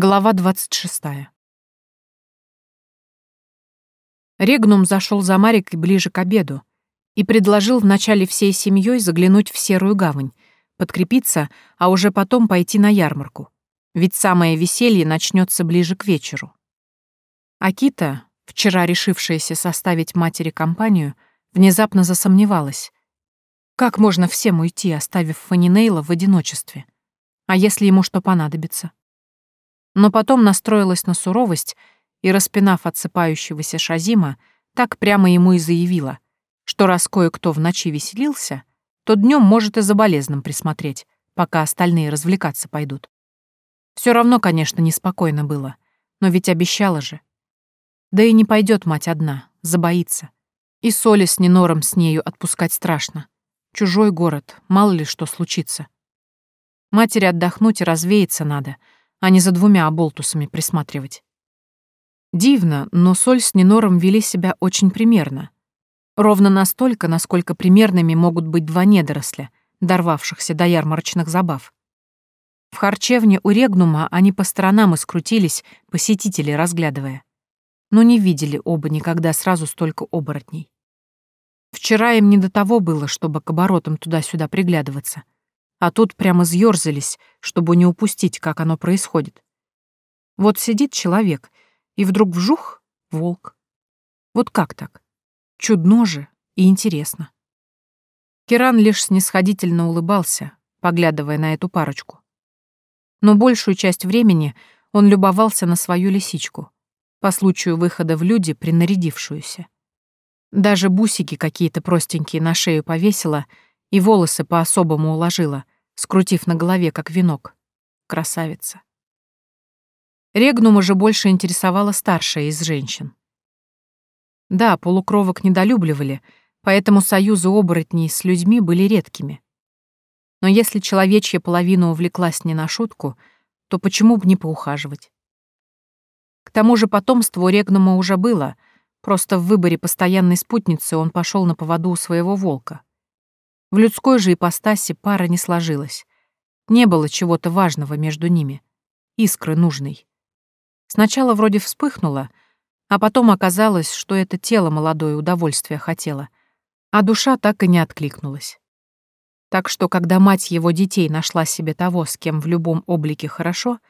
Глава 26. Регнум зашел за Марикой ближе к обеду и предложил вначале всей семьей заглянуть в Серую гавань, подкрепиться, а уже потом пойти на ярмарку, ведь самое веселье начнется ближе к вечеру. Акита, вчера решившаяся составить матери компанию, внезапно засомневалась. Как можно всем уйти, оставив Фанинейла в одиночестве? А если ему что понадобится? Но потом настроилась на суровость и, распинав отсыпающегося Шазима, так прямо ему и заявила, что раз кое-кто в ночи веселился, то днем может и за болезным присмотреть, пока остальные развлекаться пойдут. Все равно, конечно, неспокойно было, но ведь обещала же. Да и не пойдет мать одна, забоится. И соли с Нинором с нею отпускать страшно. Чужой город, мало ли что случится. Матери отдохнуть и развеяться надо — а не за двумя оболтусами присматривать. Дивно, но Соль с Нинором вели себя очень примерно. Ровно настолько, насколько примерными могут быть два недоросля, дорвавшихся до ярмарочных забав. В харчевне у Регнума они по сторонам искрутились, посетители разглядывая. Но не видели оба никогда сразу столько оборотней. Вчера им не до того было, чтобы к оборотам туда-сюда приглядываться — а тут прямо съёрзались, чтобы не упустить, как оно происходит. Вот сидит человек, и вдруг вжух — волк. Вот как так? Чудно же и интересно. Киран лишь снисходительно улыбался, поглядывая на эту парочку. Но большую часть времени он любовался на свою лисичку, по случаю выхода в люди принарядившуюся. Даже бусики какие-то простенькие на шею повесила и волосы по-особому уложила, скрутив на голове, как венок. Красавица. Регнума же больше интересовала старшая из женщин. Да, полукровок недолюбливали, поэтому союзы оборотней с людьми были редкими. Но если человечья половина увлеклась не на шутку, то почему бы не поухаживать? К тому же потомство у Регнума уже было, просто в выборе постоянной спутницы он пошел на поводу у своего волка. В людской же ипостаси пара не сложилась. Не было чего-то важного между ними, искры нужной. Сначала вроде вспыхнуло, а потом оказалось, что это тело молодое удовольствие хотело, а душа так и не откликнулась. Так что, когда мать его детей нашла себе того, с кем в любом облике хорошо,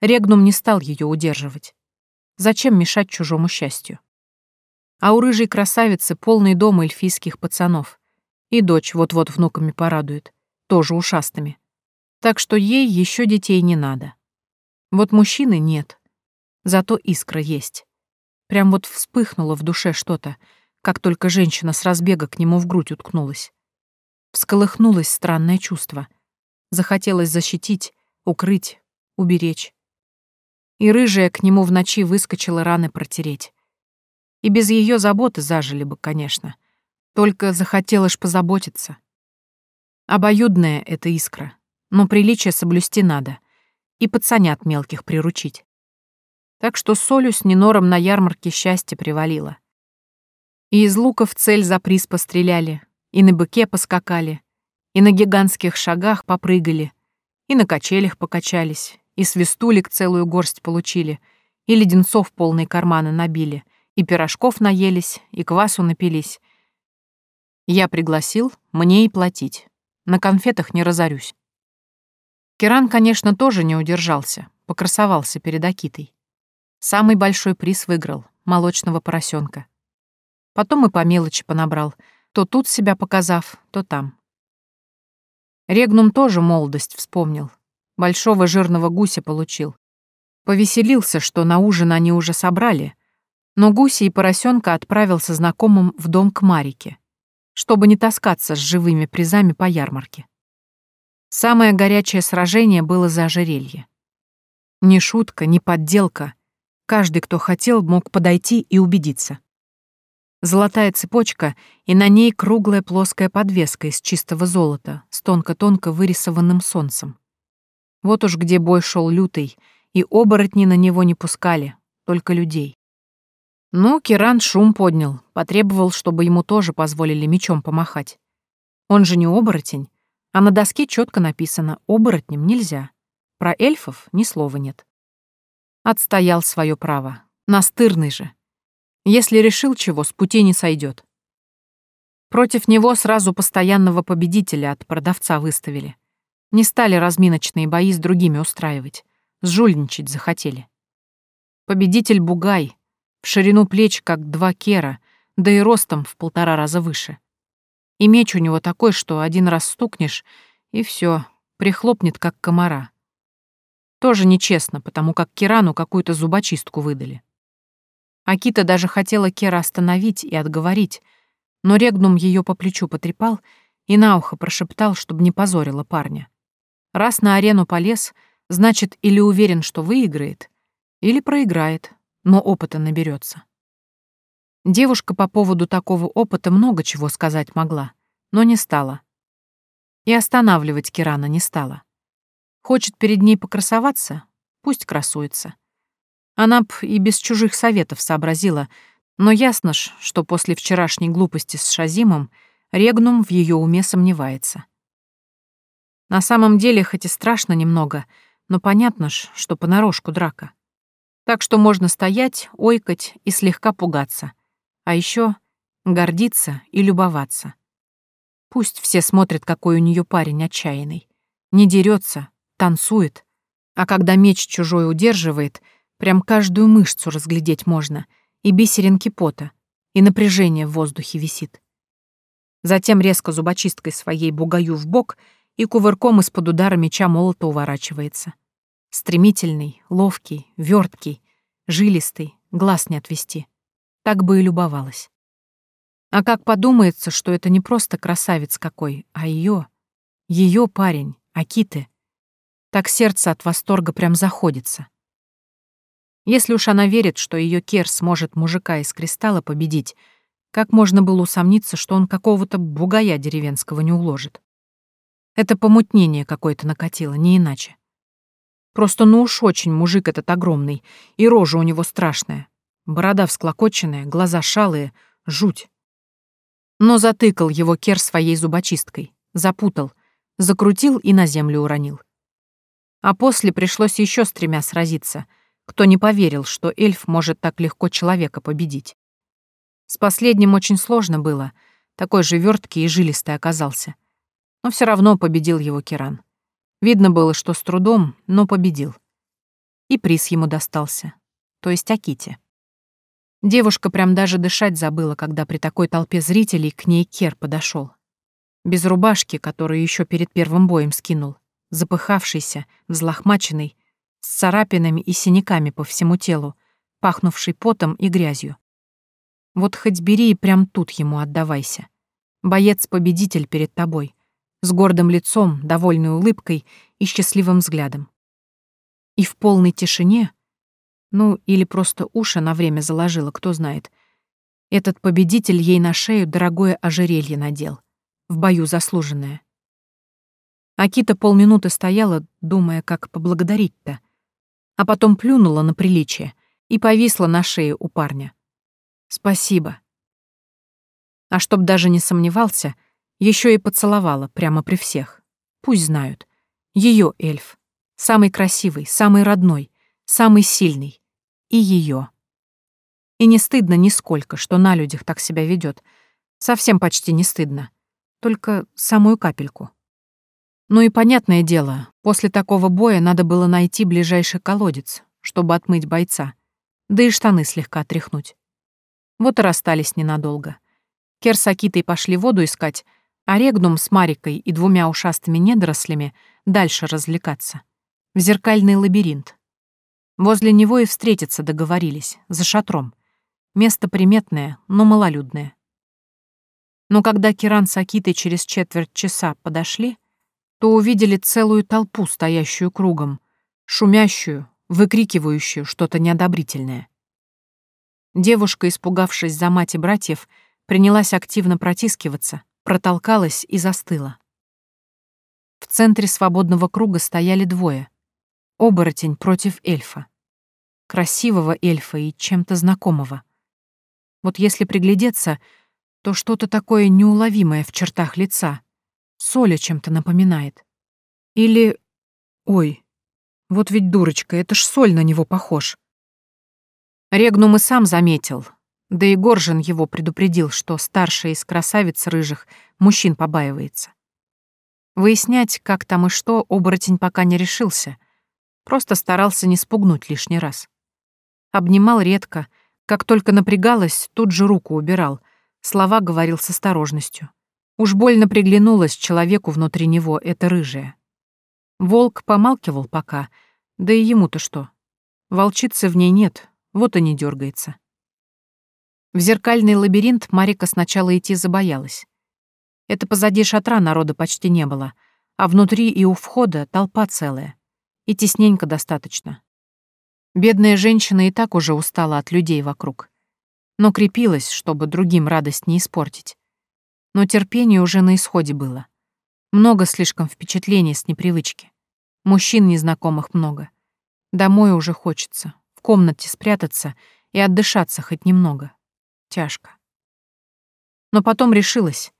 Регнум не стал ее удерживать. Зачем мешать чужому счастью? А у рыжей красавицы полный дом эльфийских пацанов — и дочь вот-вот внуками порадует, тоже ушастыми. Так что ей еще детей не надо. Вот мужчины нет. Зато искра есть. Прям вот вспыхнуло в душе что-то, как только женщина с разбега к нему в грудь уткнулась. Всколыхнулось странное чувство. Захотелось защитить, укрыть, уберечь. И рыжая к нему в ночи выскочила раны протереть. И без ее заботы зажили бы, конечно. Только захотелось позаботиться. Обоюдная эта искра, но приличие соблюсти надо. И пацанят мелких приручить. Так что Солю с Нинором на ярмарке счастье привалило. И из луков цель за приз постреляли, и на быке поскакали, и на гигантских шагах попрыгали, и на качелях покачались, и свистулик целую горсть получили, и леденцов полные карманы набили, и пирожков наелись, и квасу напились, я пригласил, мне и платить. На конфетах не разорюсь. Керан, конечно, тоже не удержался, покрасовался перед Акитой. Самый большой приз выиграл — молочного поросенка. Потом и по мелочи понабрал, то тут себя показав, то там. Регнум тоже молодость вспомнил. Большого жирного гуся получил. Повеселился, что на ужин они уже собрали, но гуся и поросенка отправил со знакомым в дом к Марике чтобы не таскаться с живыми призами по ярмарке. Самое горячее сражение было за ожерелье. Ни шутка, ни подделка. Каждый, кто хотел, мог подойти и убедиться. Золотая цепочка, и на ней круглая плоская подвеска из чистого золота с тонко-тонко вырисованным солнцем. Вот уж где бой шел лютый, и оборотни на него не пускали, только людей. Ну, Киран шум поднял, потребовал, чтобы ему тоже позволили мечом помахать. Он же не оборотень, а на доске четко написано «оборотнем нельзя». Про эльфов ни слова нет. Отстоял свое право. Настырный же. Если решил чего, с пути не сойдет. Против него сразу постоянного победителя от продавца выставили. Не стали разминочные бои с другими устраивать. Сжульничать захотели. Победитель Бугай, в ширину плеч, как два кера, да и ростом в полтора раза выше. И меч у него такой, что один раз стукнешь, и все, прихлопнет, как комара. Тоже нечестно, потому как Кирану какую-то зубочистку выдали. Акита даже хотела Кера остановить и отговорить, но Регнум ее по плечу потрепал и на ухо прошептал, чтобы не позорила парня. Раз на арену полез, значит, или уверен, что выиграет, или проиграет, но опыта наберется. Девушка по поводу такого опыта много чего сказать могла, но не стала. И останавливать Кирана не стала. Хочет перед ней покрасоваться? Пусть красуется. Она б и без чужих советов сообразила, но ясно ж, что после вчерашней глупости с Шазимом Регнум в ее уме сомневается. На самом деле, хоть и страшно немного, но понятно ж, что понарошку драка. Так что можно стоять, ойкать и слегка пугаться. А еще гордиться и любоваться. Пусть все смотрят, какой у нее парень отчаянный. Не дерется, танцует. А когда меч чужой удерживает — Прям каждую мышцу разглядеть можно, и бисеринки пота, и напряжение в воздухе висит. Затем резко зубочисткой своей бугаю в бок и кувырком из-под удара меча молота уворачивается. Стремительный, ловкий, верткий, жилистый, глаз не отвести. Так бы и любовалась. А как подумается, что это не просто красавец какой, а ее, ее парень, Акиты, так сердце от восторга прям заходится. Если уж она верит, что ее Кер сможет мужика из кристалла победить, как можно было усомниться, что он какого-то бугая деревенского не уложит? Это помутнение какое-то накатило, не иначе. Просто ну уж очень мужик этот огромный, и рожа у него страшная. Борода всклокоченная, глаза шалые, жуть. Но затыкал его Кер своей зубочисткой, запутал, закрутил и на землю уронил. А после пришлось еще с тремя сразиться — кто не поверил, что эльф может так легко человека победить. С последним очень сложно было, такой же верткий и жилистый оказался. Но все равно победил его Киран. Видно было, что с трудом, но победил. И приз ему достался, то есть Аките. Девушка прям даже дышать забыла, когда при такой толпе зрителей к ней Кер подошел. Без рубашки, которую еще перед первым боем скинул, запыхавшийся, взлохмаченный, с царапинами и синяками по всему телу, пахнувший потом и грязью. Вот хоть бери и прям тут ему отдавайся. Боец-победитель перед тобой, с гордым лицом, довольной улыбкой и счастливым взглядом. И в полной тишине, ну или просто уши на время заложила, кто знает, этот победитель ей на шею дорогое ожерелье надел, в бою заслуженное. Акита полминуты стояла, думая, как поблагодарить-то, а потом плюнула на приличие и повисла на шее у парня. «Спасибо». А чтоб даже не сомневался, еще и поцеловала прямо при всех. Пусть знают. Ее эльф. Самый красивый, самый родной, самый сильный. И ее. И не стыдно нисколько, что на людях так себя ведет. Совсем почти не стыдно. Только самую капельку. Ну и понятное дело, после такого боя надо было найти ближайший колодец, чтобы отмыть бойца, да и штаны слегка отряхнуть. Вот и расстались ненадолго. Кер с Акитой пошли воду искать, а Регнум с Марикой и двумя ушастыми недорослями дальше развлекаться. В зеркальный лабиринт. Возле него и встретиться договорились, за шатром. Место приметное, но малолюдное. Но когда Киран с Акитой через четверть часа подошли, то увидели целую толпу, стоящую кругом, шумящую, выкрикивающую что-то неодобрительное. Девушка, испугавшись за мать и братьев, принялась активно протискиваться, протолкалась и застыла. В центре свободного круга стояли двое. Оборотень против эльфа. Красивого эльфа и чем-то знакомого. Вот если приглядеться, то что-то такое неуловимое в чертах лица, Соля чем-то напоминает. Или... Ой, вот ведь дурочка, это ж Соль на него похож. Регнум и сам заметил, да и Горжин его предупредил, что старшая из красавиц рыжих мужчин побаивается. Выяснять, как там и что, оборотень пока не решился. Просто старался не спугнуть лишний раз. Обнимал редко, как только напрягалась, тут же руку убирал, слова говорил с осторожностью. Уж больно приглянулась человеку внутри него это рыжее. Волк помалкивал пока, да и ему-то что. Волчицы в ней нет, вот и не дергается. В зеркальный лабиринт Марика сначала идти забоялась. Это позади шатра народа почти не было, а внутри и у входа толпа целая. И тесненько достаточно. Бедная женщина и так уже устала от людей вокруг. Но крепилась, чтобы другим радость не испортить. Но терпение уже на исходе было. Много слишком впечатлений с непривычки. Мужчин незнакомых много. Домой уже хочется, в комнате спрятаться и отдышаться хоть немного. Тяжко. Но потом решилась.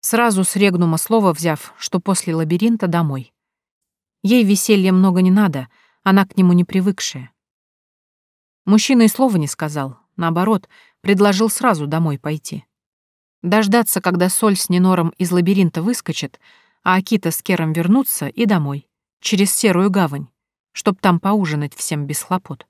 Сразу с Регнума слово взяв, что после лабиринта домой. Ей веселья много не надо, она к нему не привыкшая. Мужчина и слова не сказал, наоборот, предложил сразу домой пойти. Дождаться, когда Соль с Нинором из лабиринта выскочит, а Акита с Кером вернутся и домой, через Серую гавань, чтоб там поужинать всем без хлопот.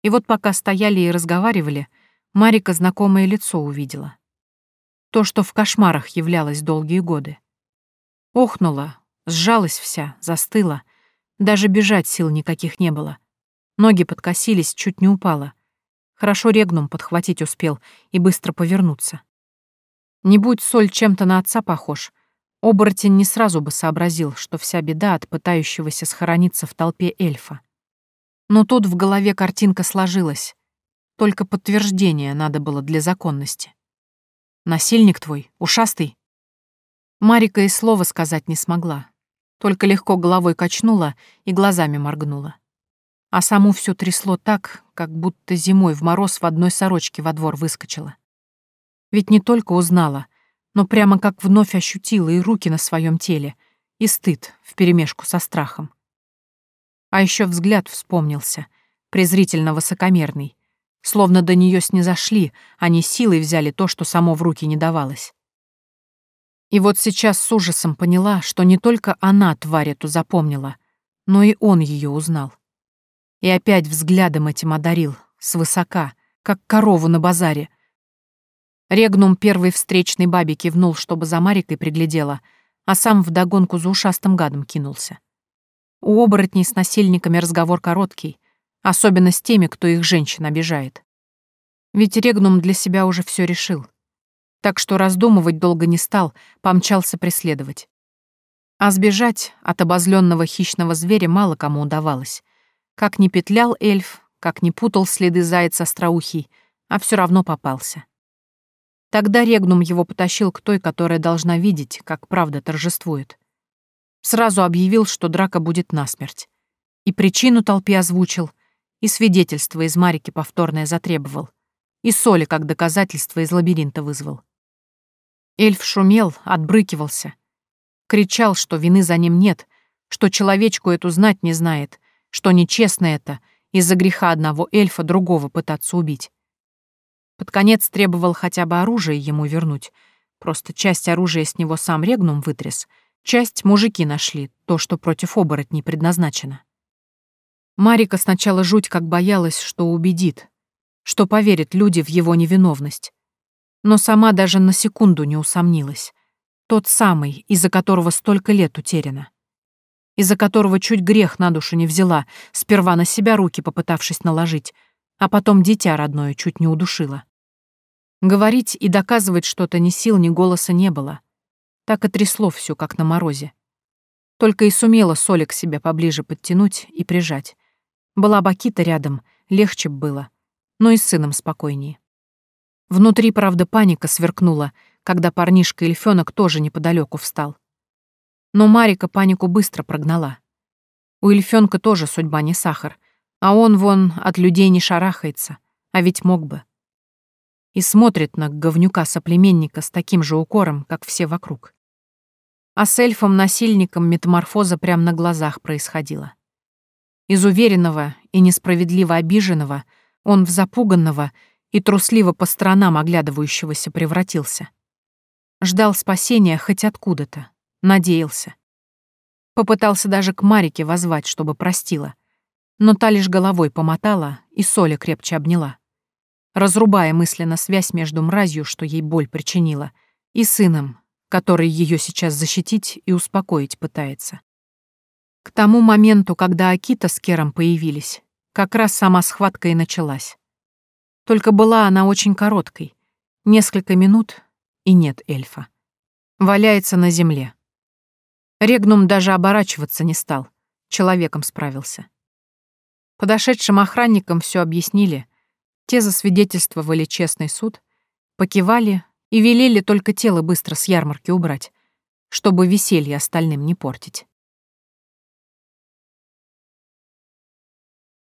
И вот пока стояли и разговаривали, Марика знакомое лицо увидела. То, что в кошмарах являлось долгие годы. Охнула, сжалась вся, застыла. Даже бежать сил никаких не было. Ноги подкосились, чуть не упала. Хорошо регнум подхватить успел и быстро повернуться. Не будь Соль чем-то на отца похож, оборотень не сразу бы сообразил, что вся беда от пытающегося схорониться в толпе эльфа. Но тут в голове картинка сложилась. Только подтверждение надо было для законности. Насильник твой, ушастый?» Марика и слова сказать не смогла, только легко головой качнула и глазами моргнула. А саму все трясло так, как будто зимой в мороз в одной сорочке во двор выскочила. Ведь не только узнала, но прямо как вновь ощутила и руки на своем теле, и стыд вперемешку со страхом. А еще взгляд вспомнился, презрительно высокомерный, Словно до нее снизошли, они силой взяли то, что само в руки не давалось. И вот сейчас с ужасом поняла, что не только она тварь эту запомнила, но и он ее узнал. И опять взглядом этим одарил, свысока, как корову на базаре. Регнум первой встречной бабе кивнул, чтобы за Марикой приглядела, а сам вдогонку за ушастым гадом кинулся. У оборотней с насильниками разговор короткий, Особенно с теми, кто их женщин обижает. Ведь Регнум для себя уже все решил. Так что раздумывать долго не стал, помчался преследовать. А сбежать от обозленного хищного зверя мало кому удавалось. Как ни петлял эльф, как ни путал следы зайца остроухий, а все равно попался. Тогда Регнум его потащил к той, которая должна видеть, как правда торжествует. Сразу объявил, что драка будет насмерть. И причину толпе озвучил — и свидетельство из Марики повторное затребовал, и соли как доказательство из лабиринта вызвал. Эльф шумел, отбрыкивался, кричал, что вины за ним нет, что человечку эту знать не знает, что нечестно это из-за греха одного эльфа другого пытаться убить. Под конец требовал хотя бы оружие ему вернуть, просто часть оружия с него сам Регнум вытряс, часть мужики нашли, то, что против оборотней предназначено. Марика сначала жуть как боялась, что убедит, что поверят люди в его невиновность. Но сама даже на секунду не усомнилась. Тот самый, из-за которого столько лет утеряно. Из-за которого чуть грех на душу не взяла, сперва на себя руки попытавшись наложить, а потом дитя родное чуть не удушила. Говорить и доказывать что-то ни сил, ни голоса не было. Так и трясло всё, как на морозе. Только и сумела Соля к себе поближе подтянуть и прижать. Была Бакита рядом, легче б было, но и с сыном спокойнее. Внутри, правда, паника сверкнула, когда парнишка Эльфёнок тоже неподалеку встал. Но Марика панику быстро прогнала. У Эльфёнка тоже судьба не сахар, а он вон от людей не шарахается, а ведь мог бы. И смотрит на говнюка-соплеменника с таким же укором, как все вокруг. А с эльфом-насильником метаморфоза прямо на глазах происходила. Из уверенного и несправедливо обиженного Он в запуганного и трусливо по сторонам оглядывающегося превратился. Ждал спасения хоть откуда-то, надеялся. Попытался даже к Марике возвать, чтобы простила. Но та лишь головой помотала и Соля крепче обняла. Разрубая мысленно связь между мразью, что ей боль причинила, и сыном, который ее сейчас защитить и успокоить пытается. К тому моменту, когда Акита с Кером появились, как раз сама схватка и началась. Только была она очень короткой. Несколько минут, и нет эльфа. Валяется на земле. Регнум даже оборачиваться не стал. Человеком справился. Подошедшим охранникам все объяснили. Те засвидетельствовали честный суд, покивали и велели только тело быстро с ярмарки убрать, чтобы веселье остальным не портить.